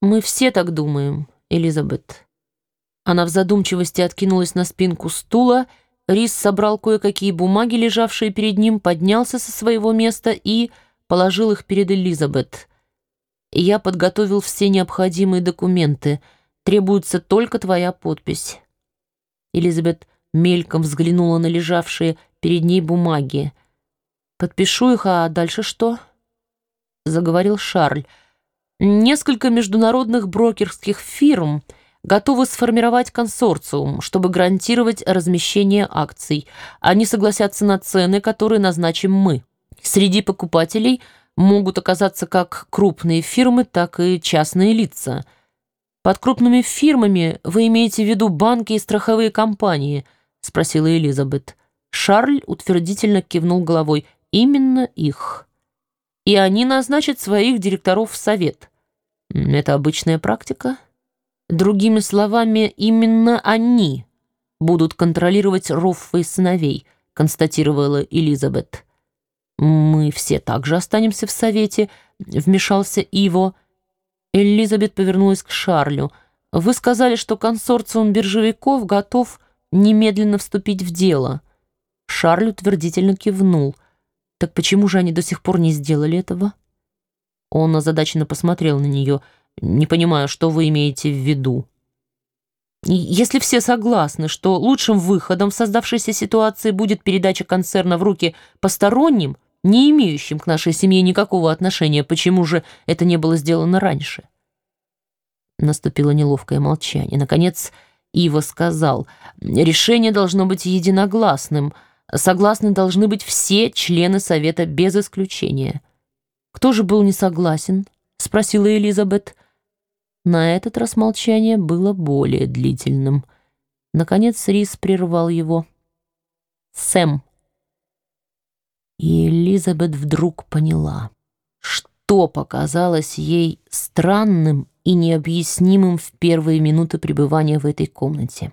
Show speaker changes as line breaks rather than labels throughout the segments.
Мы все так думаем, Элизабет. Она в задумчивости откинулась на спинку стула. Рис собрал кое-какие бумаги, лежавшие перед ним, поднялся со своего места и положил их перед Элизабет. Я подготовил все необходимые документы. Требуется только твоя подпись. Элизабет мельком взглянула на лежавшие перед ней бумаги. «Подпишу их, а дальше что?» Заговорил Шарль. «Несколько международных брокерских фирм готовы сформировать консорциум, чтобы гарантировать размещение акций. Они согласятся на цены, которые назначим мы. Среди покупателей могут оказаться как крупные фирмы, так и частные лица. Под крупными фирмами вы имеете в виду банки и страховые компании?» — спросила Элизабет. Шарль утвердительно кивнул головой. «Именно их. И они назначат своих директоров в совет. Это обычная практика. Другими словами, именно они будут контролировать Руффа и сыновей», констатировала Элизабет. «Мы все также останемся в совете», — вмешался Иво. Элизабет повернулась к Шарлю. «Вы сказали, что консорциум биржевиков готов немедленно вступить в дело». Шарль утвердительно кивнул. «Так почему же они до сих пор не сделали этого?» Он озадаченно посмотрел на нее. «Не понимаю, что вы имеете в виду?» «Если все согласны, что лучшим выходом в создавшейся ситуации будет передача концерна в руки посторонним, не имеющим к нашей семье никакого отношения, почему же это не было сделано раньше?» Наступило неловкое молчание. Наконец, Ива сказал, «Решение должно быть единогласным». Согласны должны быть все члены Совета без исключения. Кто же был не согласен? Спросила Элизабет. На этот раз молчание было более длительным. Наконец Рис прервал его. «Сэм». И Элизабет вдруг поняла, что показалось ей странным и необъяснимым в первые минуты пребывания в этой комнате.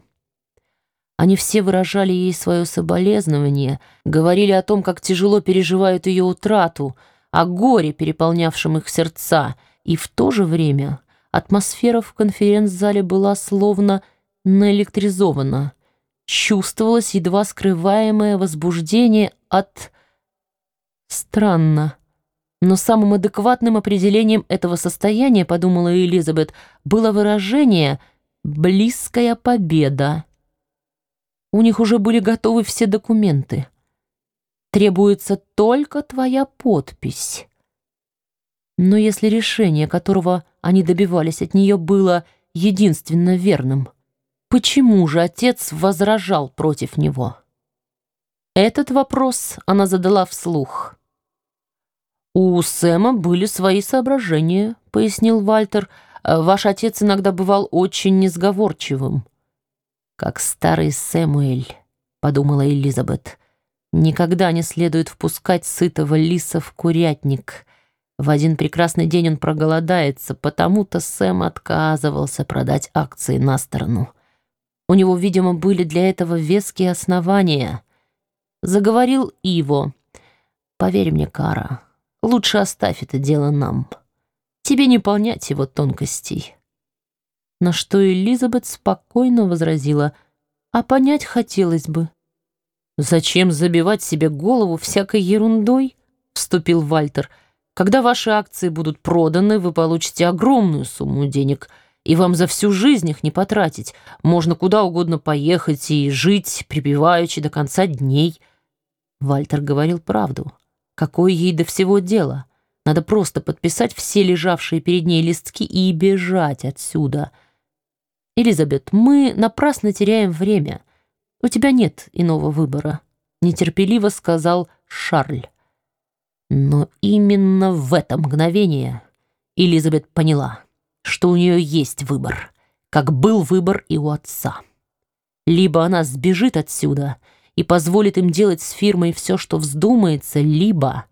Они все выражали ей свое соболезнование, говорили о том, как тяжело переживают ее утрату, о горе, переполнявшем их сердца, и в то же время атмосфера в конференц-зале была словно наэлектризована. Чувствовалось едва скрываемое возбуждение от... Странно. Но самым адекватным определением этого состояния, подумала Элизабет, было выражение «близкая победа». У них уже были готовы все документы. Требуется только твоя подпись. Но если решение, которого они добивались от нее, было единственно верным, почему же отец возражал против него? Этот вопрос она задала вслух. «У Сэма были свои соображения», — пояснил Вальтер. «Ваш отец иногда бывал очень несговорчивым». «Как старый Сэмуэль», — подумала Элизабет. «Никогда не следует впускать сытого лиса в курятник. В один прекрасный день он проголодается, потому-то Сэм отказывался продать акции на сторону. У него, видимо, были для этого веские основания». Заговорил Иво. «Поверь мне, Кара, лучше оставь это дело нам. Тебе не понять его тонкостей». На что Элизабет спокойно возразила, «А понять хотелось бы». «Зачем забивать себе голову всякой ерундой?» — вступил Вальтер. «Когда ваши акции будут проданы, вы получите огромную сумму денег, и вам за всю жизнь их не потратить. Можно куда угодно поехать и жить припеваючи до конца дней». Вальтер говорил правду. Какое ей до всего дело? Надо просто подписать все лежавшие перед ней листки и бежать отсюда — «Элизабет, мы напрасно теряем время. У тебя нет иного выбора», — нетерпеливо сказал Шарль. Но именно в это мгновение Элизабет поняла, что у нее есть выбор, как был выбор и у отца. Либо она сбежит отсюда и позволит им делать с фирмой все, что вздумается, либо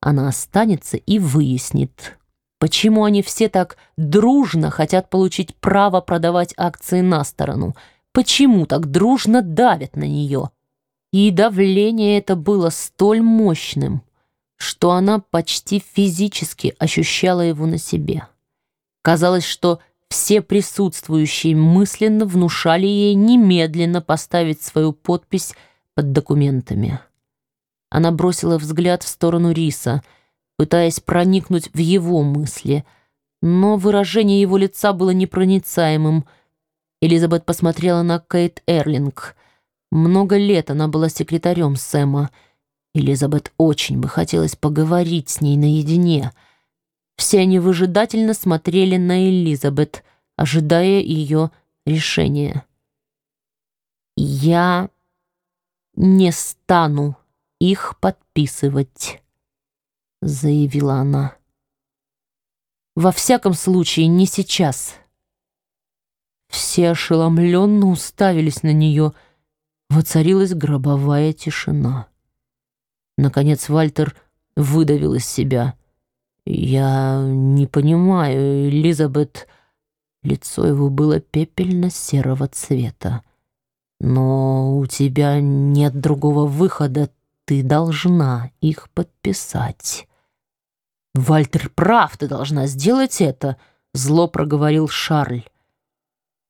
она останется и выяснит, Почему они все так дружно хотят получить право продавать акции на сторону? Почему так дружно давят на нее? И давление это было столь мощным, что она почти физически ощущала его на себе. Казалось, что все присутствующие мысленно внушали ей немедленно поставить свою подпись под документами. Она бросила взгляд в сторону Риса, пытаясь проникнуть в его мысли, но выражение его лица было непроницаемым. Элизабет посмотрела на Кейт Эрлинг. Много лет она была секретарем Сэма. Элизабет очень бы хотелось поговорить с ней наедине. Все они выжидательно смотрели на Элизабет, ожидая ее решения. «Я не стану их подписывать», — заявила она. «Во всяком случае, не сейчас». Все ошеломленно уставились на нее. Воцарилась гробовая тишина. Наконец Вальтер выдавил из себя. «Я не понимаю, Элизабет...» Лицо его было пепельно-серого цвета. «Но у тебя нет другого выхода, ты должна их подписать». «Вальтер прав, ты должна сделать это», — зло проговорил Шарль.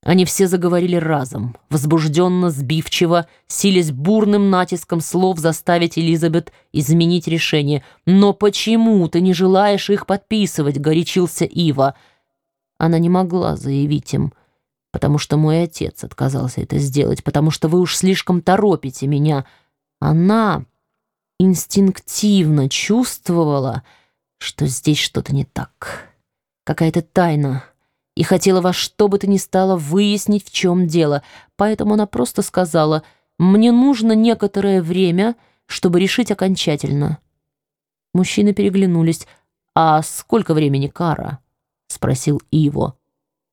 Они все заговорили разом, возбужденно, сбивчиво, силясь бурным натиском слов заставить Элизабет изменить решение. «Но почему ты не желаешь их подписывать?» — горячился Ива. Она не могла заявить им, потому что мой отец отказался это сделать, потому что вы уж слишком торопите меня. Она инстинктивно чувствовала, что здесь что-то не так. Какая-то тайна. И хотела во что бы то ни стало выяснить, в чем дело. Поэтому она просто сказала, «Мне нужно некоторое время, чтобы решить окончательно». Мужчины переглянулись. «А сколько времени, Кара?» — спросил Иво.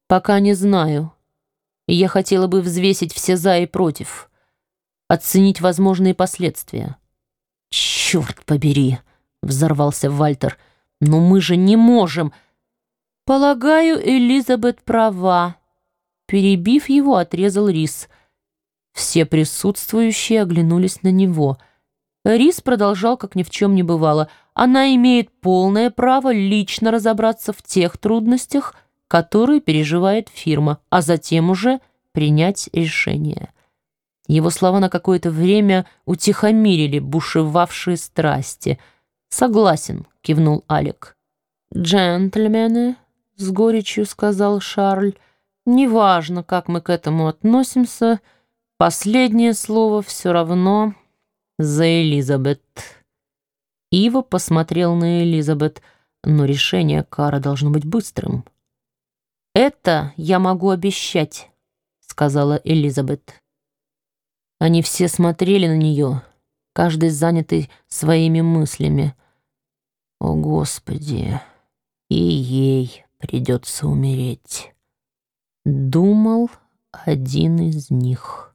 «Пока не знаю. Я хотела бы взвесить все «за» и «против», оценить возможные последствия». «Черт побери!» — взорвался Вальтер. «Но мы же не можем!» «Полагаю, Элизабет права». Перебив его, отрезал Рис. Все присутствующие оглянулись на него. Рис продолжал, как ни в чем не бывало. Она имеет полное право лично разобраться в тех трудностях, которые переживает фирма, а затем уже принять решение. Его слова на какое-то время утихомирили бушевавшие страсти. «Согласен», — кивнул Алик. «Джентльмены», — с горечью сказал Шарль, «неважно, как мы к этому относимся, последнее слово все равно за Элизабет». Ива посмотрел на Элизабет, но решение Кара должно быть быстрым. «Это я могу обещать», — сказала Элизабет. Они все смотрели на нее, каждый занятый своими мыслями. О, Господи, и ей придется умереть. Думал один из них.